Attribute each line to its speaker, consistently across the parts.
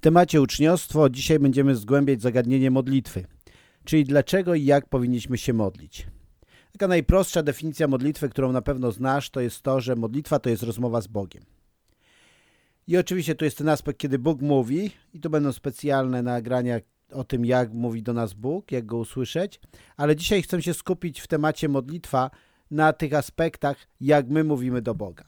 Speaker 1: W temacie uczniostwo dzisiaj będziemy zgłębiać zagadnienie modlitwy, czyli dlaczego i jak powinniśmy się modlić. Taka najprostsza definicja modlitwy, którą na pewno znasz, to jest to, że modlitwa to jest rozmowa z Bogiem. I oczywiście tu jest ten aspekt, kiedy Bóg mówi i tu będą specjalne nagrania o tym, jak mówi do nas Bóg, jak Go usłyszeć, ale dzisiaj chcę się skupić w temacie modlitwa na tych aspektach, jak my mówimy do Boga.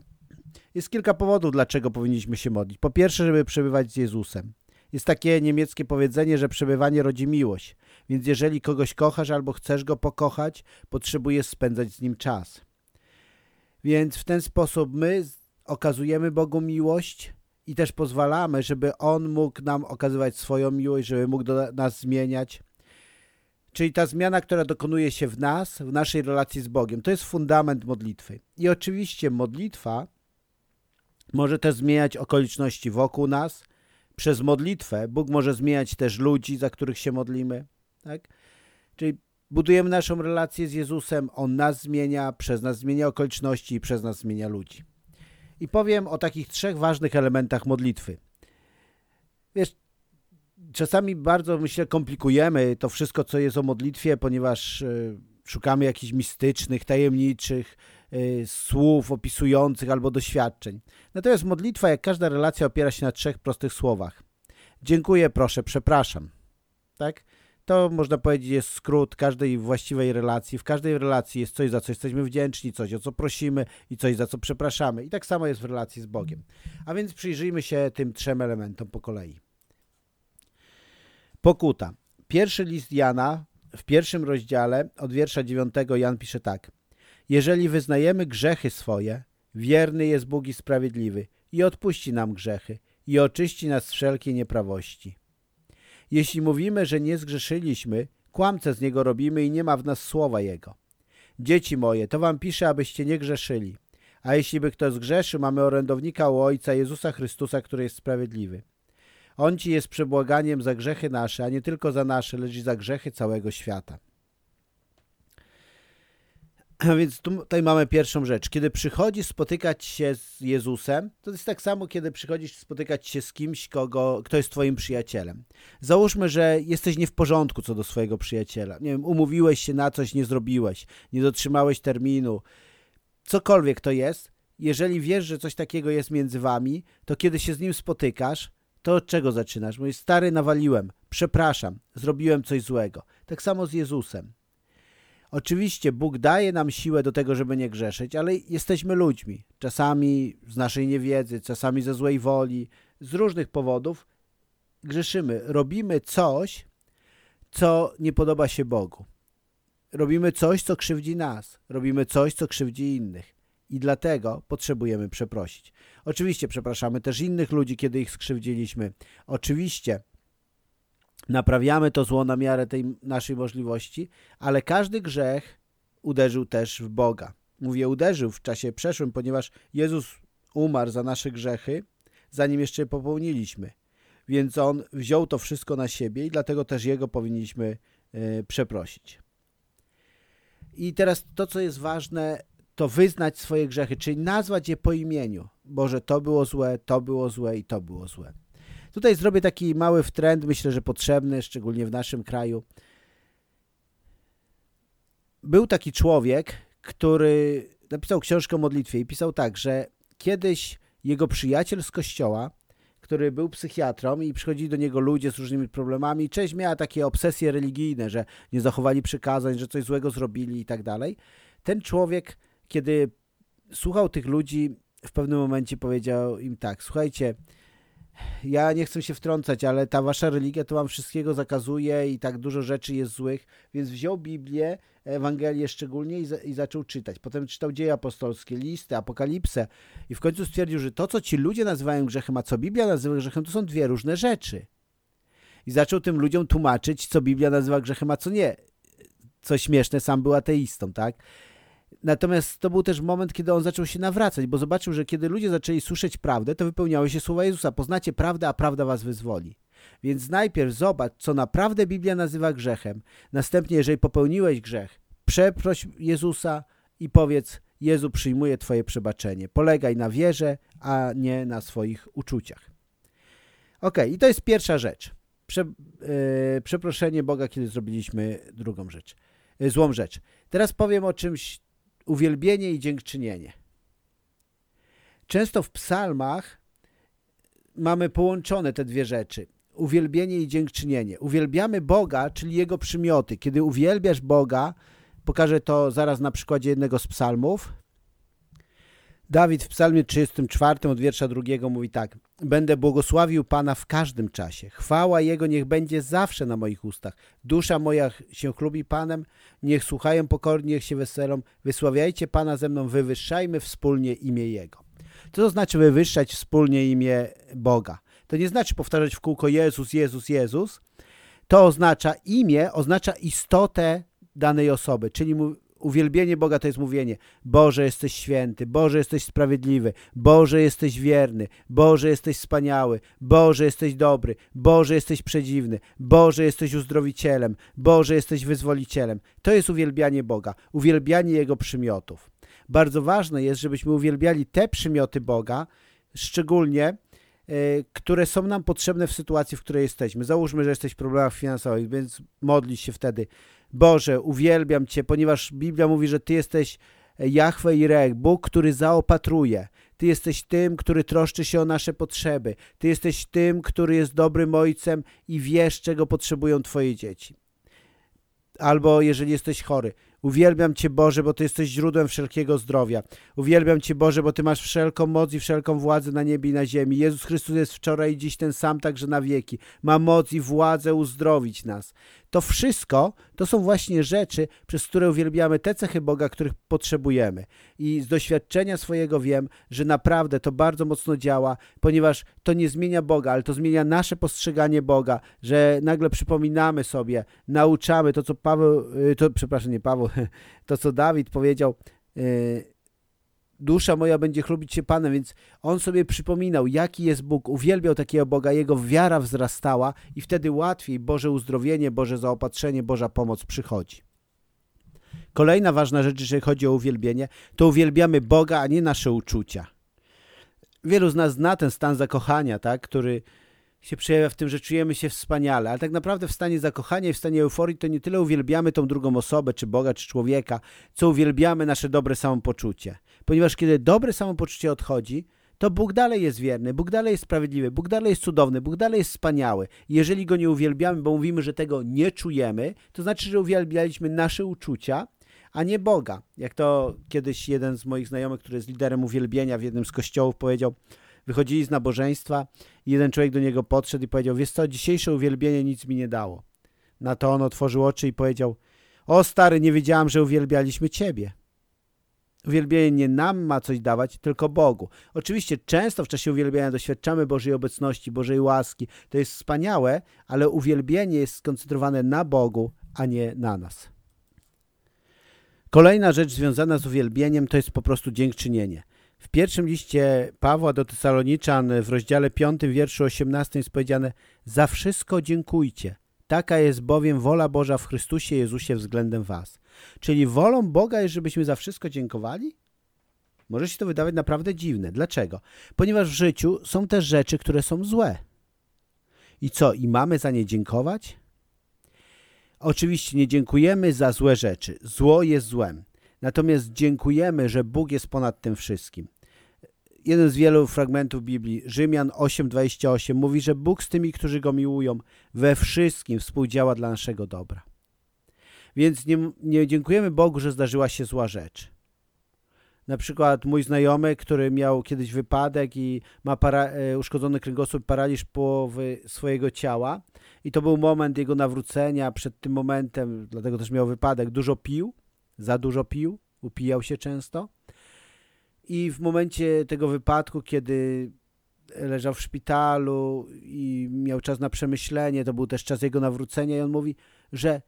Speaker 1: Jest kilka powodów, dlaczego powinniśmy się modlić. Po pierwsze, żeby przebywać z Jezusem. Jest takie niemieckie powiedzenie, że przebywanie rodzi miłość. Więc jeżeli kogoś kochasz albo chcesz go pokochać, potrzebujesz spędzać z nim czas. Więc w ten sposób my okazujemy Bogu miłość i też pozwalamy, żeby On mógł nam okazywać swoją miłość, żeby mógł nas zmieniać. Czyli ta zmiana, która dokonuje się w nas, w naszej relacji z Bogiem, to jest fundament modlitwy. I oczywiście modlitwa może też zmieniać okoliczności wokół nas. Przez modlitwę Bóg może zmieniać też ludzi, za których się modlimy. Tak? Czyli budujemy naszą relację z Jezusem, On nas zmienia, przez nas zmienia okoliczności i przez nas zmienia ludzi. I powiem o takich trzech ważnych elementach modlitwy. Wiesz, czasami bardzo, myślę, komplikujemy to wszystko, co jest o modlitwie, ponieważ y, szukamy jakichś mistycznych, tajemniczych słów opisujących albo doświadczeń. Natomiast modlitwa, jak każda relacja, opiera się na trzech prostych słowach. Dziękuję, proszę, przepraszam. Tak? To można powiedzieć jest skrót każdej właściwej relacji. W każdej relacji jest coś, za co jesteśmy wdzięczni, coś, o co prosimy i coś, za co przepraszamy. I tak samo jest w relacji z Bogiem. A więc przyjrzyjmy się tym trzem elementom po kolei. Pokuta. Pierwszy list Jana w pierwszym rozdziale od wiersza 9 Jan pisze tak. Jeżeli wyznajemy grzechy swoje, wierny jest Bóg i sprawiedliwy i odpuści nam grzechy i oczyści nas wszelkiej nieprawości. Jeśli mówimy, że nie zgrzeszyliśmy, kłamce z Niego robimy i nie ma w nas słowa Jego. Dzieci moje, to wam piszę, abyście nie grzeszyli. A jeśli by kto zgrzeszył, mamy orędownika u Ojca Jezusa Chrystusa, który jest sprawiedliwy. On ci jest przebłaganiem za grzechy nasze, a nie tylko za nasze, lecz i za grzechy całego świata. A więc tutaj mamy pierwszą rzecz. Kiedy przychodzisz spotykać się z Jezusem, to jest tak samo, kiedy przychodzisz spotykać się z kimś, kogo, kto jest twoim przyjacielem. Załóżmy, że jesteś nie w porządku co do swojego przyjaciela. Nie wiem, umówiłeś się na coś, nie zrobiłeś, nie dotrzymałeś terminu. Cokolwiek to jest, jeżeli wiesz, że coś takiego jest między wami, to kiedy się z nim spotykasz, to od czego zaczynasz? Mówisz, stary, nawaliłem, przepraszam, zrobiłem coś złego. Tak samo z Jezusem. Oczywiście Bóg daje nam siłę do tego, żeby nie grzeszyć, ale jesteśmy ludźmi. Czasami z naszej niewiedzy, czasami ze złej woli, z różnych powodów grzeszymy. Robimy coś, co nie podoba się Bogu. Robimy coś, co krzywdzi nas. Robimy coś, co krzywdzi innych. I dlatego potrzebujemy przeprosić. Oczywiście przepraszamy też innych ludzi, kiedy ich skrzywdziliśmy. Oczywiście naprawiamy to zło na miarę tej naszej możliwości, ale każdy grzech uderzył też w Boga. Mówię uderzył w czasie przeszłym, ponieważ Jezus umarł za nasze grzechy, zanim jeszcze je popełniliśmy. Więc On wziął to wszystko na siebie i dlatego też Jego powinniśmy y, przeprosić. I teraz to, co jest ważne, to wyznać swoje grzechy, czyli nazwać je po imieniu. Boże, to było złe, to było złe i to było złe. Tutaj zrobię taki mały wtrend, myślę, że potrzebny, szczególnie w naszym kraju. Był taki człowiek, który napisał książkę o modlitwie i pisał tak, że kiedyś jego przyjaciel z kościoła, który był psychiatrą i przychodzili do niego ludzie z różnymi problemami, część miała takie obsesje religijne, że nie zachowali przykazań, że coś złego zrobili i tak dalej. Ten człowiek, kiedy słuchał tych ludzi, w pewnym momencie powiedział im tak, słuchajcie, ja nie chcę się wtrącać, ale ta wasza religia to wam wszystkiego zakazuje i tak dużo rzeczy jest złych, więc wziął Biblię, Ewangelię szczególnie i, za, i zaczął czytać. Potem czytał dzieje apostolskie, listy, apokalipsę i w końcu stwierdził, że to, co ci ludzie nazywają grzechem, a co Biblia nazywa grzechem, to są dwie różne rzeczy. I zaczął tym ludziom tłumaczyć, co Biblia nazywa grzechem, a co nie. Co śmieszne, sam był ateistą, tak? Natomiast to był też moment, kiedy on zaczął się nawracać, bo zobaczył, że kiedy ludzie zaczęli słyszeć prawdę, to wypełniały się słowa Jezusa. Poznacie prawdę, a prawda was wyzwoli. Więc najpierw zobacz, co naprawdę Biblia nazywa grzechem. Następnie, jeżeli popełniłeś grzech, przeproś Jezusa i powiedz, Jezu przyjmuje twoje przebaczenie. Polegaj na wierze, a nie na swoich uczuciach. Ok, i to jest pierwsza rzecz. Prze, yy, przeproszenie Boga, kiedy zrobiliśmy drugą rzecz, yy, złą rzecz. Teraz powiem o czymś, uwielbienie i dziękczynienie. Często w psalmach mamy połączone te dwie rzeczy. Uwielbienie i dziękczynienie. Uwielbiamy Boga, czyli Jego przymioty. Kiedy uwielbiasz Boga, pokażę to zaraz na przykładzie jednego z psalmów, Dawid w psalmie 34 od wiersza drugiego mówi tak Będę błogosławił Pana w każdym czasie. Chwała Jego niech będzie zawsze na moich ustach. Dusza moja się chlubi Panem. Niech słuchają pokornie, niech się weselą. Wysławiajcie Pana ze mną, wywyższajmy wspólnie imię Jego. Co to znaczy wywyższać wspólnie imię Boga? To nie znaczy powtarzać w kółko Jezus, Jezus, Jezus. To oznacza imię, oznacza istotę danej osoby, czyli Uwielbienie Boga to jest mówienie Boże jesteś święty, Boże jesteś sprawiedliwy, Boże jesteś wierny, Boże jesteś wspaniały, Boże jesteś dobry, Boże jesteś przedziwny, Boże jesteś uzdrowicielem, Boże jesteś wyzwolicielem. To jest uwielbianie Boga, uwielbianie Jego przymiotów. Bardzo ważne jest, żebyśmy uwielbiali te przymioty Boga, szczególnie które są nam potrzebne w sytuacji, w której jesteśmy. Załóżmy, że jesteś w problemach finansowych, więc modlić się wtedy Boże, uwielbiam Cię, ponieważ Biblia mówi, że Ty jesteś Jahwe i Rech, Bóg, który zaopatruje. Ty jesteś tym, który troszczy się o nasze potrzeby. Ty jesteś tym, który jest dobrym ojcem i wiesz, czego potrzebują Twoje dzieci. Albo jeżeli jesteś chory, Uwielbiam Cię Boże, bo Ty jesteś źródłem wszelkiego zdrowia. Uwielbiam Cię Boże, bo Ty masz wszelką moc i wszelką władzę na niebie i na ziemi. Jezus Chrystus jest wczoraj i dziś ten sam, także na wieki. Ma moc i władzę uzdrowić nas. To wszystko to są właśnie rzeczy, przez które uwielbiamy te cechy Boga, których potrzebujemy. I z doświadczenia swojego wiem, że naprawdę to bardzo mocno działa, ponieważ to nie zmienia Boga, ale to zmienia nasze postrzeganie Boga, że nagle przypominamy sobie, nauczamy to, co Paweł, y, to przepraszam, nie Paweł, to co Dawid powiedział, y, dusza moja będzie chlubić się Panem, więc on sobie przypominał, jaki jest Bóg, uwielbiał takiego Boga, jego wiara wzrastała i wtedy łatwiej Boże uzdrowienie, Boże zaopatrzenie, Boża pomoc przychodzi. Kolejna ważna rzecz, jeżeli chodzi o uwielbienie, to uwielbiamy Boga, a nie nasze uczucia. Wielu z nas zna ten stan zakochania, tak, który się przejawia w tym, że czujemy się wspaniale, ale tak naprawdę w stanie zakochania i w stanie euforii to nie tyle uwielbiamy tą drugą osobę, czy Boga, czy człowieka, co uwielbiamy nasze dobre samopoczucie. Ponieważ kiedy dobre samopoczucie odchodzi, to Bóg dalej jest wierny, Bóg dalej jest sprawiedliwy, Bóg dalej jest cudowny, Bóg dalej jest wspaniały. Jeżeli Go nie uwielbiamy, bo mówimy, że tego nie czujemy, to znaczy, że uwielbialiśmy nasze uczucia, a nie Boga. Jak to kiedyś jeden z moich znajomych, który jest liderem uwielbienia w jednym z kościołów powiedział, wychodzili z nabożeństwa i jeden człowiek do niego podszedł i powiedział, wiesz co, dzisiejsze uwielbienie nic mi nie dało. Na to on otworzył oczy i powiedział, o stary, nie wiedziałam, że uwielbialiśmy Ciebie. Uwielbienie nie nam ma coś dawać, tylko Bogu. Oczywiście często w czasie uwielbienia doświadczamy Bożej obecności, Bożej łaski. To jest wspaniałe, ale uwielbienie jest skoncentrowane na Bogu, a nie na nas. Kolejna rzecz związana z uwielbieniem to jest po prostu dziękczynienie. W pierwszym liście Pawła do Tesaloniczan w rozdziale 5, wierszu 18 jest powiedziane Za wszystko dziękujcie. Taka jest bowiem wola Boża w Chrystusie Jezusie względem was. Czyli wolą Boga jest, żebyśmy za wszystko dziękowali? Może się to wydawać naprawdę dziwne. Dlaczego? Ponieważ w życiu są też rzeczy, które są złe. I co? I mamy za nie dziękować? Oczywiście nie dziękujemy za złe rzeczy. Zło jest złem. Natomiast dziękujemy, że Bóg jest ponad tym wszystkim. Jeden z wielu fragmentów Biblii, Rzymian 8:28 mówi, że Bóg z tymi, którzy Go miłują, we wszystkim współdziała dla naszego dobra. Więc nie, nie dziękujemy Bogu, że zdarzyła się zła rzecz. Na przykład mój znajomy, który miał kiedyś wypadek i ma para, e, uszkodzony kręgosłup, paraliż połowy swojego ciała i to był moment jego nawrócenia. Przed tym momentem, dlatego też miał wypadek, dużo pił za dużo pił, upijał się często i w momencie tego wypadku, kiedy leżał w szpitalu i miał czas na przemyślenie, to był też czas jego nawrócenia i on mówi, że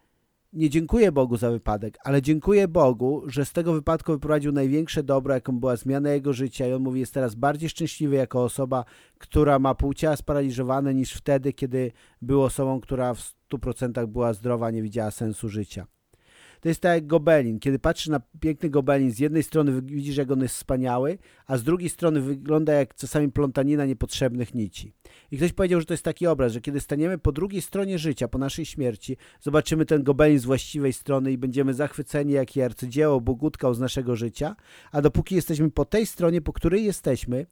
Speaker 1: nie dziękuję Bogu za wypadek, ale dziękuję Bogu, że z tego wypadku wyprowadził największe dobro, jaką była zmiana jego życia i on mówi, jest teraz bardziej szczęśliwy jako osoba, która ma pół ciała sparaliżowane niż wtedy, kiedy był osobą, która w 100% była zdrowa, nie widziała sensu życia. To jest tak jak gobelin. Kiedy patrzysz na piękny gobelin, z jednej strony widzisz, jak on jest wspaniały, a z drugiej strony wygląda jak czasami plątanina niepotrzebnych nici. I ktoś powiedział, że to jest taki obraz, że kiedy staniemy po drugiej stronie życia, po naszej śmierci, zobaczymy ten gobelin z właściwej strony i będziemy zachwyceni, jakie arcydzieło Bóg utkał z naszego życia, a dopóki jesteśmy po tej stronie, po której jesteśmy,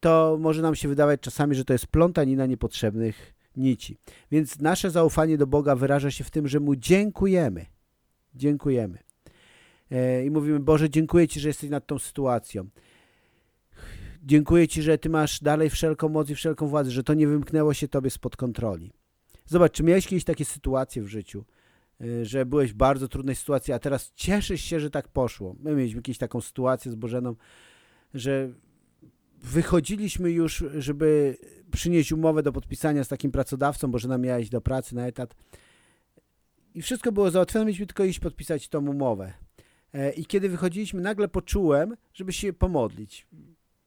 Speaker 1: to może nam się wydawać czasami, że to jest plątanina niepotrzebnych nici. Więc nasze zaufanie do Boga wyraża się w tym, że Mu dziękujemy. Dziękujemy. E, I mówimy, Boże, dziękuję Ci, że jesteś nad tą sytuacją. Dziękuję Ci, że Ty masz dalej wszelką moc i wszelką władzę, że to nie wymknęło się Tobie spod kontroli. Zobacz, czy miałeś kiedyś takie sytuacje w życiu, e, że byłeś w bardzo trudnej sytuacji, a teraz cieszysz się, że tak poszło. My mieliśmy jakąś taką sytuację z Bożeną, że wychodziliśmy już, żeby przynieść umowę do podpisania z takim pracodawcą, bo żona miała iść do pracy na etat. I wszystko było załatwione, mieliśmy tylko iść podpisać tą umowę. E, I kiedy wychodziliśmy, nagle poczułem, żeby się pomodlić.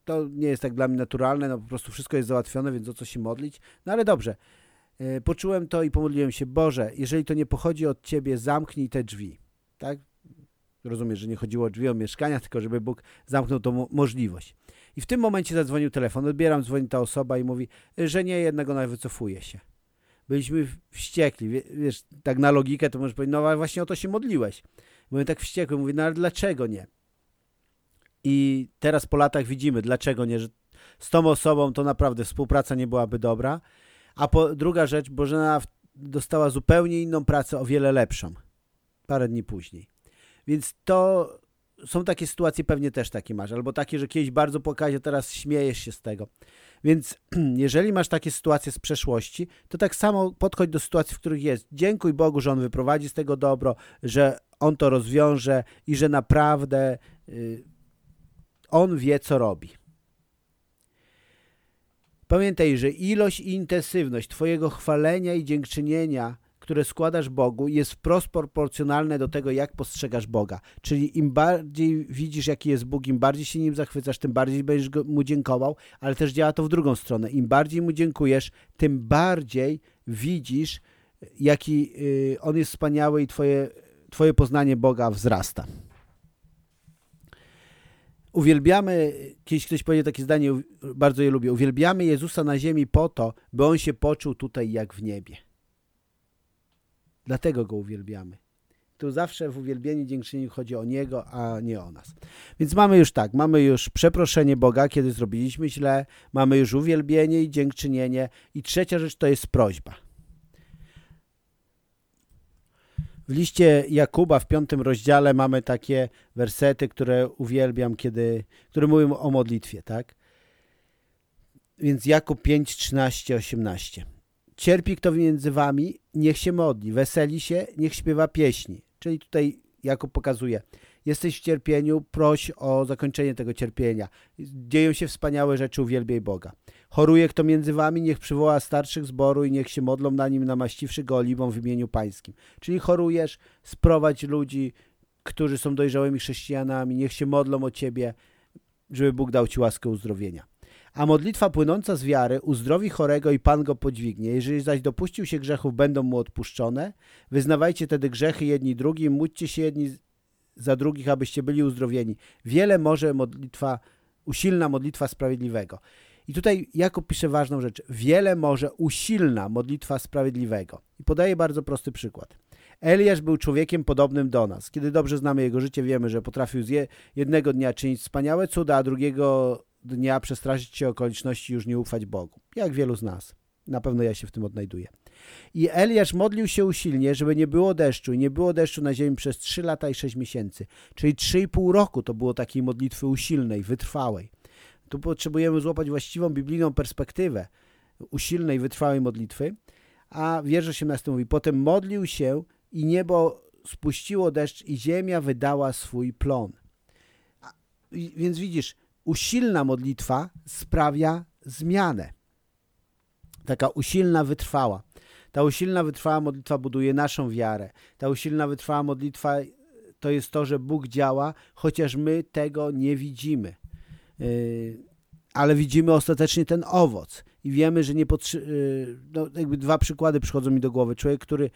Speaker 1: To nie jest tak dla mnie naturalne, no po prostu wszystko jest załatwione, więc o co się modlić. No ale dobrze. E, poczułem to i pomodliłem się, Boże, jeżeli to nie pochodzi od Ciebie, zamknij te drzwi. Tak? Rozumiesz, że nie chodziło o drzwi, o mieszkania, tylko żeby Bóg zamknął tą możliwość. I w tym momencie zadzwonił telefon, odbieram, dzwoni ta osoba i mówi, że nie, jednego nawet wycofuje się. Byliśmy wściekli, wiesz, tak na logikę to możesz powiedzieć, no właśnie o to się modliłeś. Byłem tak wściekły, mówię, no ale dlaczego nie? I teraz po latach widzimy, dlaczego nie, że z tą osobą to naprawdę współpraca nie byłaby dobra. A po, druga rzecz, Bożena dostała zupełnie inną pracę, o wiele lepszą. Parę dni później. Więc to są takie sytuacje, pewnie też takie masz, albo takie, że kiedyś bardzo płakałeś, a teraz śmiejesz się z tego. Więc jeżeli masz takie sytuacje z przeszłości, to tak samo podchodź do sytuacji, w których jest. Dziękuj Bogu, że On wyprowadzi z tego dobro, że On to rozwiąże i że naprawdę y, On wie, co robi. Pamiętaj, że ilość i intensywność Twojego chwalenia i dziękczynienia które składasz Bogu jest wprost proporcjonalne do tego, jak postrzegasz Boga. Czyli im bardziej widzisz, jaki jest Bóg, im bardziej się nim zachwycasz, tym bardziej będziesz mu dziękował, ale też działa to w drugą stronę. Im bardziej mu dziękujesz, tym bardziej widzisz, jaki y, on jest wspaniały i twoje, twoje poznanie Boga wzrasta. Uwielbiamy, kiedyś ktoś powiedział takie zdanie, bardzo je lubię, uwielbiamy Jezusa na ziemi po to, by On się poczuł tutaj jak w niebie. Dlatego Go uwielbiamy. Tu zawsze w uwielbieniu, dziękczynieniu chodzi o Niego, a nie o nas. Więc mamy już tak, mamy już przeproszenie Boga, kiedy zrobiliśmy źle, mamy już uwielbienie i dziękczynienie i trzecia rzecz to jest prośba. W liście Jakuba w piątym rozdziale mamy takie wersety, które uwielbiam, kiedy, które mówią o modlitwie, tak? Więc Jakub 5, 13, 18. Cierpi kto między wami, niech się modli, weseli się, niech śpiewa pieśni. Czyli tutaj Jakub pokazuje, jesteś w cierpieniu, proś o zakończenie tego cierpienia. Dzieją się wspaniałe rzeczy, uwielbiaj Boga. Choruje kto między wami, niech przywoła starszych zboru i niech się modlą na nim namaściwszy go oliwą w imieniu pańskim. Czyli chorujesz, sprowadź ludzi, którzy są dojrzałymi chrześcijanami, niech się modlą o ciebie, żeby Bóg dał ci łaskę uzdrowienia. A modlitwa płynąca z wiary uzdrowi chorego i Pan go podźwignie. Jeżeli zaś dopuścił się grzechów, będą mu odpuszczone. Wyznawajcie tedy grzechy jedni drugim, módlcie się jedni za drugich, abyście byli uzdrowieni. Wiele może modlitwa, usilna modlitwa sprawiedliwego. I tutaj Jakub pisze ważną rzecz. Wiele może usilna modlitwa sprawiedliwego. I podaje bardzo prosty przykład. Eliasz był człowiekiem podobnym do nas. Kiedy dobrze znamy jego życie, wiemy, że potrafił z jednego dnia czynić wspaniałe cuda, a drugiego dnia przestraszyć się okoliczności już nie ufać Bogu. Jak wielu z nas. Na pewno ja się w tym odnajduję. I Eliasz modlił się usilnie, żeby nie było deszczu i nie było deszczu na ziemi przez 3 lata i 6 miesięcy. Czyli 3,5 roku to było takiej modlitwy usilnej, wytrwałej. Tu potrzebujemy złapać właściwą biblijną perspektywę usilnej, wytrwałej modlitwy. A wiersz 18 mówi, potem modlił się i niebo spuściło deszcz i ziemia wydała swój plon. A, więc widzisz, usilna modlitwa sprawia zmianę. Taka usilna, wytrwała. Ta usilna, wytrwała modlitwa buduje naszą wiarę. Ta usilna, wytrwała modlitwa to jest to, że Bóg działa, chociaż my tego nie widzimy. Yy, ale widzimy ostatecznie ten owoc i wiemy, że nie potrzebujemy. Yy, no, jakby dwa przykłady przychodzą mi do głowy. Człowiek, który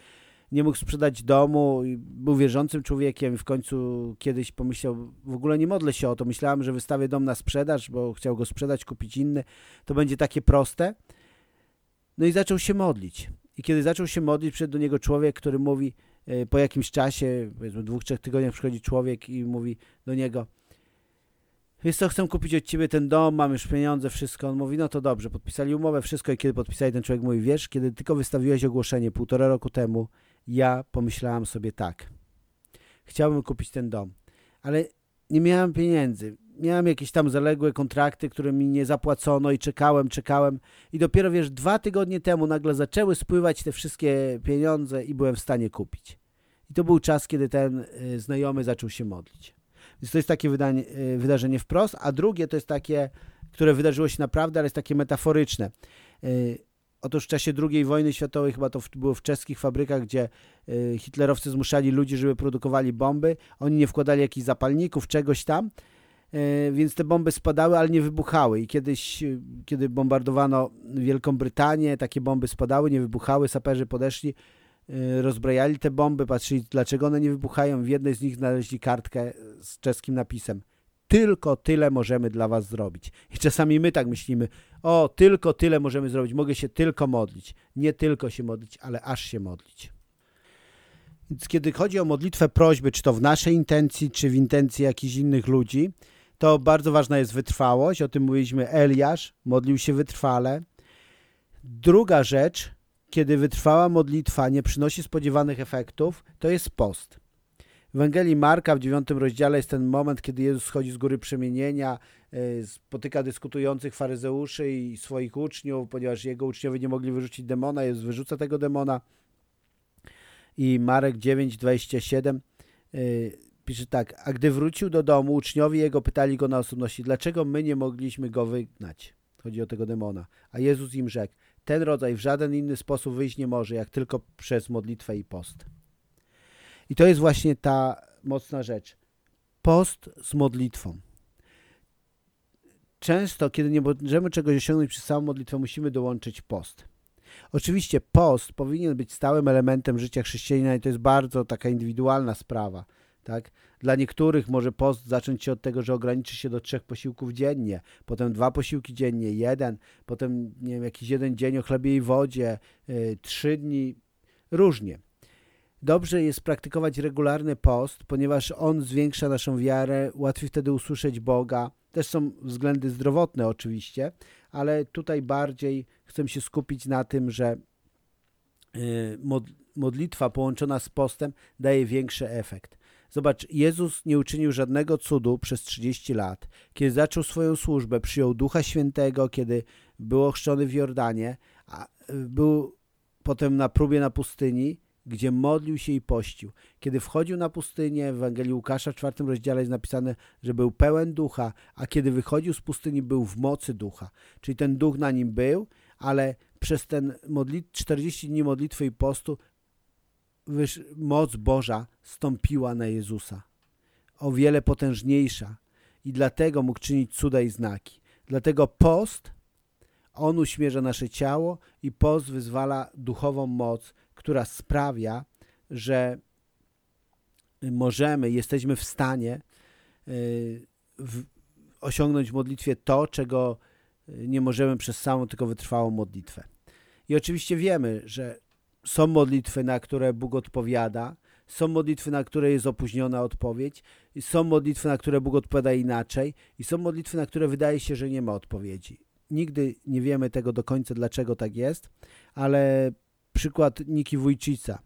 Speaker 1: nie mógł sprzedać domu, był wierzącym człowiekiem i w końcu kiedyś pomyślał, w ogóle nie modlę się o to, myślałem, że wystawię dom na sprzedaż, bo chciał go sprzedać, kupić inny, to będzie takie proste. No i zaczął się modlić. I kiedy zaczął się modlić, przyszedł do niego człowiek, który mówi, e, po jakimś czasie, powiedzmy dwóch, trzech tygodniach przychodzi człowiek i mówi do niego, wiesz co, chcę kupić od ciebie ten dom, mam już pieniądze, wszystko. On mówi, no to dobrze, podpisali umowę, wszystko i kiedy podpisali, ten człowiek mówi, wiesz, kiedy tylko wystawiłeś ogłoszenie półtora roku temu, ja pomyślałam sobie tak, chciałbym kupić ten dom, ale nie miałem pieniędzy, miałem jakieś tam zaległe kontrakty, które mi nie zapłacono i czekałem, czekałem i dopiero, wiesz, dwa tygodnie temu nagle zaczęły spływać te wszystkie pieniądze i byłem w stanie kupić. I to był czas, kiedy ten y, znajomy zaczął się modlić. Więc to jest takie wydanie, y, wydarzenie wprost, a drugie to jest takie, które wydarzyło się naprawdę, ale jest takie metaforyczne. Y, otóż w czasie II wojny światowej, chyba to było w czeskich fabrykach, gdzie y, hitlerowcy zmuszali ludzi, żeby produkowali bomby. Oni nie wkładali jakichś zapalników, czegoś tam, więc te bomby spadały, ale nie wybuchały. I kiedyś, kiedy bombardowano Wielką Brytanię, takie bomby spadały, nie wybuchały, saperzy podeszli, Y, rozbrajali te bomby, patrzyli dlaczego one nie wybuchają. W jednej z nich znaleźli kartkę z czeskim napisem tylko tyle możemy dla was zrobić. I czasami my tak myślimy, o, tylko tyle możemy zrobić, mogę się tylko modlić. Nie tylko się modlić, ale aż się modlić. Więc kiedy chodzi o modlitwę prośby, czy to w naszej intencji, czy w intencji jakichś innych ludzi, to bardzo ważna jest wytrwałość. O tym mówiliśmy, Eliasz modlił się wytrwale. Druga rzecz, kiedy wytrwała modlitwa nie przynosi spodziewanych efektów, to jest post. W Ewangelii Marka w dziewiątym rozdziale jest ten moment, kiedy Jezus schodzi z góry przemienienia, e, spotyka dyskutujących faryzeuszy i swoich uczniów, ponieważ jego uczniowie nie mogli wyrzucić demona, Jezus wyrzuca tego demona. I Marek 9:27 e, pisze tak, a gdy wrócił do domu, uczniowie jego pytali go na osobności, dlaczego my nie mogliśmy go wygnać? Chodzi o tego demona. A Jezus im rzekł, ten rodzaj w żaden inny sposób wyjść nie może, jak tylko przez modlitwę i post. I to jest właśnie ta mocna rzecz. Post z modlitwą. Często, kiedy nie możemy czegoś osiągnąć przez samą modlitwę, musimy dołączyć post. Oczywiście post powinien być stałym elementem życia chrześcijanina i to jest bardzo taka indywidualna sprawa. Tak? Dla niektórych może post zacząć się od tego, że ograniczy się do trzech posiłków dziennie, potem dwa posiłki dziennie, jeden, potem nie wiem, jakiś jeden dzień o chlebie i wodzie, yy, trzy dni, różnie. Dobrze jest praktykować regularny post, ponieważ on zwiększa naszą wiarę, łatwiej wtedy usłyszeć Boga. Też są względy zdrowotne oczywiście, ale tutaj bardziej chcę się skupić na tym, że yy, modlitwa połączona z postem daje większy efekt. Zobacz, Jezus nie uczynił żadnego cudu przez 30 lat. Kiedy zaczął swoją służbę, przyjął Ducha Świętego, kiedy był ochrzczony w Jordanie, a był potem na próbie na pustyni, gdzie modlił się i pościł. Kiedy wchodził na pustynię, w Ewangelii Łukasza w czwartym rozdziale jest napisane, że był pełen ducha, a kiedy wychodził z pustyni, był w mocy ducha. Czyli ten duch na nim był, ale przez ten modlit 40 dni modlitwy i postu moc Boża stąpiła na Jezusa. O wiele potężniejsza i dlatego mógł czynić cuda i znaki. Dlatego post, on uśmierza nasze ciało i post wyzwala duchową moc, która sprawia, że możemy, jesteśmy w stanie y, osiągnąć w modlitwie to, czego nie możemy przez samą tylko wytrwałą modlitwę. I oczywiście wiemy, że są modlitwy, na które Bóg odpowiada, są modlitwy, na które jest opóźniona odpowiedź, są modlitwy, na które Bóg odpowiada inaczej i są modlitwy, na które wydaje się, że nie ma odpowiedzi. Nigdy nie wiemy tego do końca, dlaczego tak jest, ale przykład Niki Wójcica.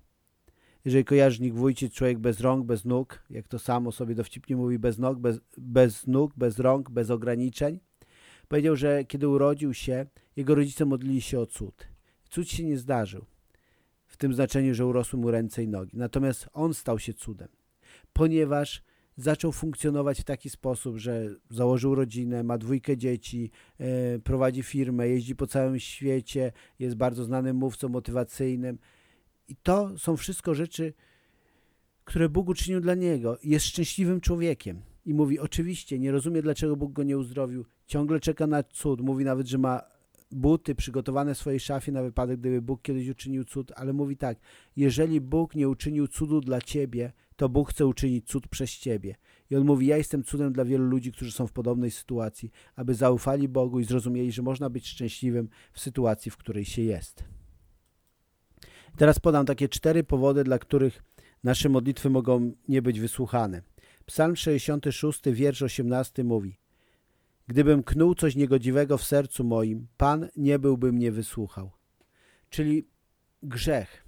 Speaker 1: Jeżeli kojarzy Nik Wójcic, człowiek bez rąk, bez nóg, jak to samo sobie dowcipnie mówi, bez nóg, bez, bez nóg, bez rąk, bez ograniczeń, powiedział, że kiedy urodził się, jego rodzice modlili się o cud. Cud się nie zdarzył w tym znaczeniu, że urosły mu ręce i nogi. Natomiast on stał się cudem, ponieważ zaczął funkcjonować w taki sposób, że założył rodzinę, ma dwójkę dzieci, e, prowadzi firmę, jeździ po całym świecie, jest bardzo znanym mówcą motywacyjnym. I to są wszystko rzeczy, które Bóg uczynił dla niego. Jest szczęśliwym człowiekiem. I mówi, oczywiście, nie rozumie, dlaczego Bóg go nie uzdrowił. Ciągle czeka na cud. Mówi nawet, że ma buty przygotowane w swojej szafie na wypadek, gdyby Bóg kiedyś uczynił cud, ale mówi tak, jeżeli Bóg nie uczynił cudu dla ciebie, to Bóg chce uczynić cud przez ciebie. I on mówi, ja jestem cudem dla wielu ludzi, którzy są w podobnej sytuacji, aby zaufali Bogu i zrozumieli, że można być szczęśliwym w sytuacji, w której się jest. Teraz podam takie cztery powody, dla których nasze modlitwy mogą nie być wysłuchane. Psalm 66, wiersz 18 mówi Gdybym knuł coś niegodziwego w sercu moim, Pan nie byłby mnie wysłuchał. Czyli grzech.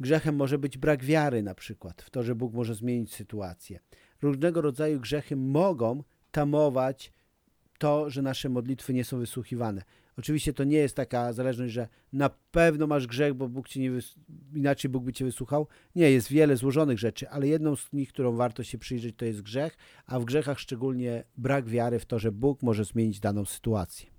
Speaker 1: Grzechem może być brak wiary na przykład, w to, że Bóg może zmienić sytuację. Różnego rodzaju grzechy mogą tamować to, że nasze modlitwy nie są wysłuchiwane. Oczywiście to nie jest taka zależność, że na pewno masz grzech, bo Bóg ci nie inaczej Bóg by cię wysłuchał. Nie, jest wiele złożonych rzeczy, ale jedną z nich, którą warto się przyjrzeć, to jest grzech, a w grzechach szczególnie brak wiary w to, że Bóg może zmienić daną sytuację.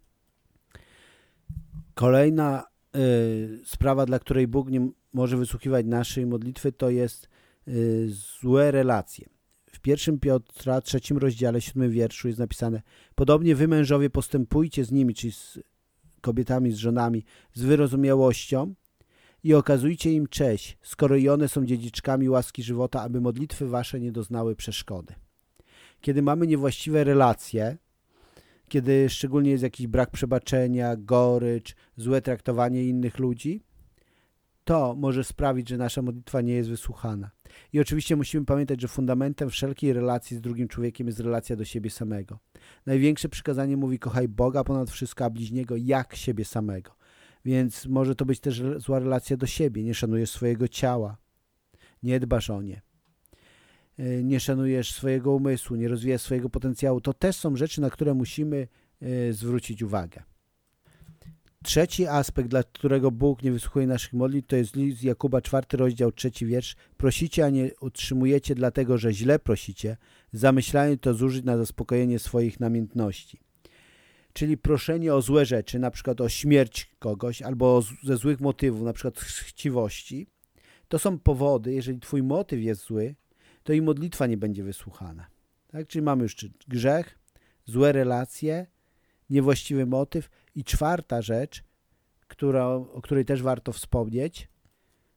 Speaker 1: Kolejna y, sprawa, dla której Bóg nie może wysłuchiwać naszej modlitwy, to jest y, złe relacje. W pierwszym Piotra, trzecim rozdziale, siódmym wierszu jest napisane Podobnie wy mężowie postępujcie z nimi, czyli z kobietami, z żonami, z wyrozumiałością i okazujcie im cześć, skoro i one są dziedziczkami łaski żywota, aby modlitwy wasze nie doznały przeszkody. Kiedy mamy niewłaściwe relacje, kiedy szczególnie jest jakiś brak przebaczenia, gorycz, złe traktowanie innych ludzi, to może sprawić, że nasza modlitwa nie jest wysłuchana. I oczywiście musimy pamiętać, że fundamentem wszelkiej relacji z drugim człowiekiem jest relacja do siebie samego. Największe przykazanie mówi kochaj Boga ponad wszystko, a bliźniego jak siebie samego. Więc może to być też zła relacja do siebie. Nie szanujesz swojego ciała, nie dbasz o nie, e, nie szanujesz swojego umysłu, nie rozwijasz swojego potencjału. To też są rzeczy, na które musimy e, zwrócić uwagę. Trzeci aspekt, dla którego Bóg nie wysłuchuje naszych modlitw, to jest list Jakuba, czwarty rozdział, trzeci wiersz. Prosicie, a nie utrzymujecie, dlatego że źle prosicie, zamyślając to zużyć na zaspokojenie swoich namiętności. Czyli proszenie o złe rzeczy, na przykład o śmierć kogoś, albo ze złych motywów, na przykład chciwości, to są powody, jeżeli twój motyw jest zły, to i modlitwa nie będzie wysłuchana. Tak? Czyli mamy już grzech, złe relacje, niewłaściwy motyw. I czwarta rzecz, która, o której też warto wspomnieć,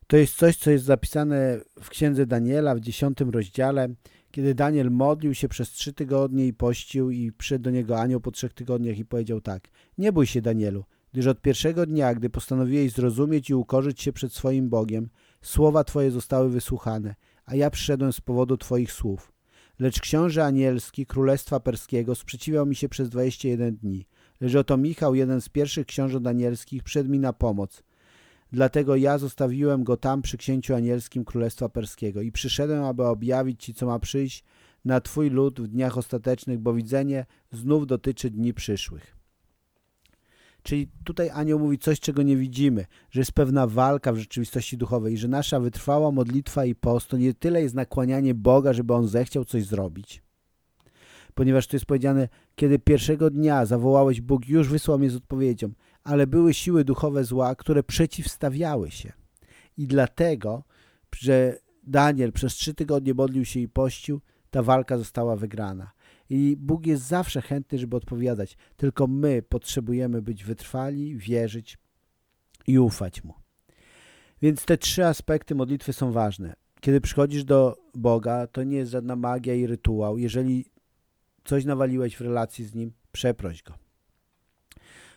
Speaker 1: to jest coś, co jest zapisane w księdze Daniela w dziesiątym rozdziale, kiedy Daniel modlił się przez trzy tygodnie i pościł i przyszedł do niego anioł po trzech tygodniach i powiedział tak, nie bój się Danielu, gdyż od pierwszego dnia, gdy postanowiłeś zrozumieć i ukorzyć się przed swoim Bogiem, słowa Twoje zostały wysłuchane, a ja przyszedłem z powodu Twoich słów. Lecz książę anielski Królestwa Perskiego sprzeciwiał mi się przez 21 dni. Lecz oto Michał, jeden z pierwszych książąt anielskich, przyszedł mi na pomoc. Dlatego ja zostawiłem go tam przy księciu anielskim Królestwa Perskiego i przyszedłem, aby objawić Ci, co ma przyjść na Twój lud w dniach ostatecznych, bo widzenie znów dotyczy dni przyszłych. Czyli tutaj anioł mówi coś, czego nie widzimy, że jest pewna walka w rzeczywistości duchowej i że nasza wytrwała modlitwa i post to nie tyle jest nakłanianie Boga, żeby On zechciał coś zrobić, ponieważ tu jest powiedziane, kiedy pierwszego dnia zawołałeś Bóg, już wysłał mnie z odpowiedzią, ale były siły duchowe zła, które przeciwstawiały się. I dlatego, że Daniel przez trzy tygodnie modlił się i pościł, ta walka została wygrana. I Bóg jest zawsze chętny, żeby odpowiadać. Tylko my potrzebujemy być wytrwali, wierzyć i ufać Mu. Więc te trzy aspekty modlitwy są ważne. Kiedy przychodzisz do Boga, to nie jest żadna magia i rytuał. Jeżeli coś nawaliłeś w relacji z Nim, przeproś Go.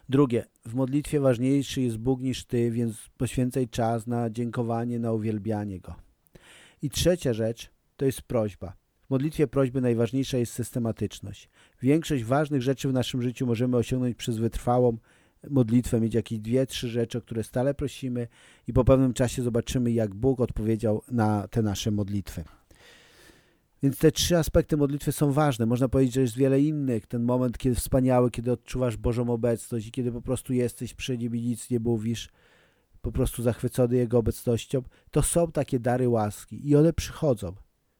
Speaker 1: Drugie, w modlitwie ważniejszy jest Bóg niż Ty, więc poświęcaj czas na dziękowanie, na uwielbianie Go. I trzecia rzecz to jest prośba. W modlitwie prośby najważniejsza jest systematyczność. Większość ważnych rzeczy w naszym życiu możemy osiągnąć przez wytrwałą modlitwę, mieć jakieś dwie, trzy rzeczy, o które stale prosimy i po pewnym czasie zobaczymy, jak Bóg odpowiedział na te nasze modlitwy. Więc te trzy aspekty modlitwy są ważne. Można powiedzieć, że jest wiele innych. Ten moment, kiedy wspaniały, kiedy odczuwasz Bożą obecność i kiedy po prostu jesteś przy Nim i nic nie mówisz, po prostu zachwycony Jego obecnością, to są takie dary łaski i one przychodzą.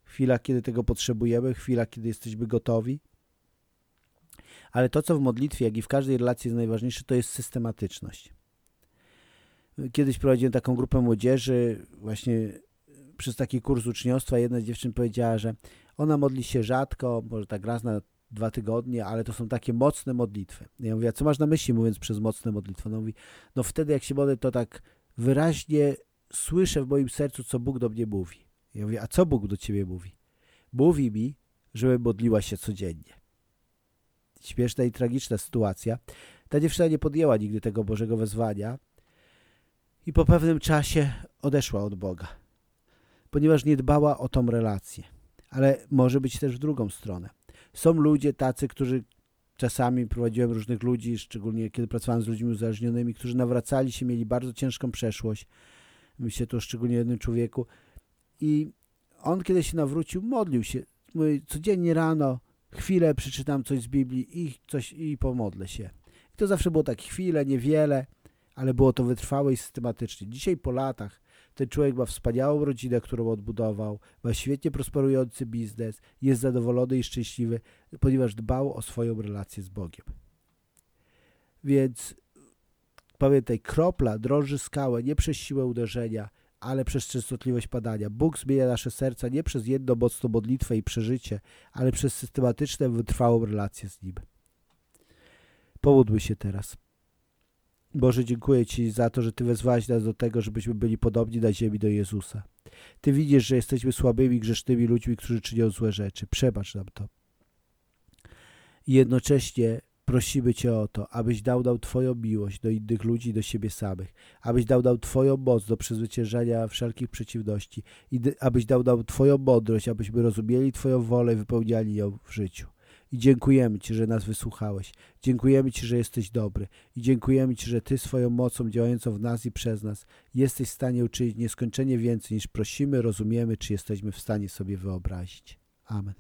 Speaker 1: Chwila, kiedy tego potrzebujemy, chwila, kiedy jesteśmy gotowi. Ale to, co w modlitwie, jak i w każdej relacji jest najważniejsze, to jest systematyczność. Kiedyś prowadziłem taką grupę młodzieży, właśnie przez taki kurs uczniostwa jedna z dziewczyn powiedziała, że ona modli się rzadko, może tak raz na dwa tygodnie, ale to są takie mocne modlitwy. Ja mówię, a co masz na myśli mówiąc przez mocne modlitwy? No mówi, no wtedy jak się modlę, to tak wyraźnie słyszę w moim sercu, co Bóg do mnie mówi. Ja mówię, a co Bóg do ciebie mówi? Mówi mi, żebym modliła się codziennie. Śmieszna i tragiczna sytuacja. Ta dziewczyna nie podjęła nigdy tego Bożego wezwania i po pewnym czasie odeszła od Boga, ponieważ nie dbała o tą relację. Ale może być też w drugą stronę. Są ludzie tacy, którzy czasami prowadziłem różnych ludzi, szczególnie kiedy pracowałem z ludźmi uzależnionymi, którzy nawracali się, mieli bardzo ciężką przeszłość. Myślę tu szczególnie jednym człowieku. I on kiedy się nawrócił, modlił się. Mówi, codziennie rano, chwilę przeczytam coś z Biblii i coś i pomodlę się. I to zawsze było tak chwilę, niewiele, ale było to wytrwałe i systematycznie. Dzisiaj po latach ten człowiek ma wspaniałą rodzinę, którą odbudował, ma świetnie prosperujący biznes, jest zadowolony i szczęśliwy, ponieważ dbał o swoją relację z Bogiem. Więc pamiętaj, kropla drąży skałę nie przez siłę uderzenia, ale przez częstotliwość padania. Bóg zmienia nasze serca nie przez jedną mocną modlitwę i przeżycie, ale przez systematyczną, wytrwałą relację z Nim. Pomódlmy się teraz. Boże, dziękuję Ci za to, że Ty wezwałeś nas do tego, żebyśmy byli podobni na ziemi do Jezusa. Ty widzisz, że jesteśmy słabymi, grzesznymi ludźmi, którzy czynią złe rzeczy. Przebacz nam to. I jednocześnie prosimy Cię o to, abyś dał nam Twoją miłość do innych ludzi, do siebie samych, abyś dał nam Twoją moc do przezwyciężania wszelkich przeciwności abyś dał nam Twoją mądrość, abyśmy rozumieli Twoją wolę i wypełniali ją w życiu. I dziękujemy Ci, że nas wysłuchałeś. Dziękujemy Ci, że jesteś dobry. I dziękujemy Ci, że Ty swoją mocą działającą w nas i przez nas jesteś w stanie uczynić nieskończenie więcej niż prosimy, rozumiemy, czy jesteśmy w stanie sobie wyobrazić. Amen.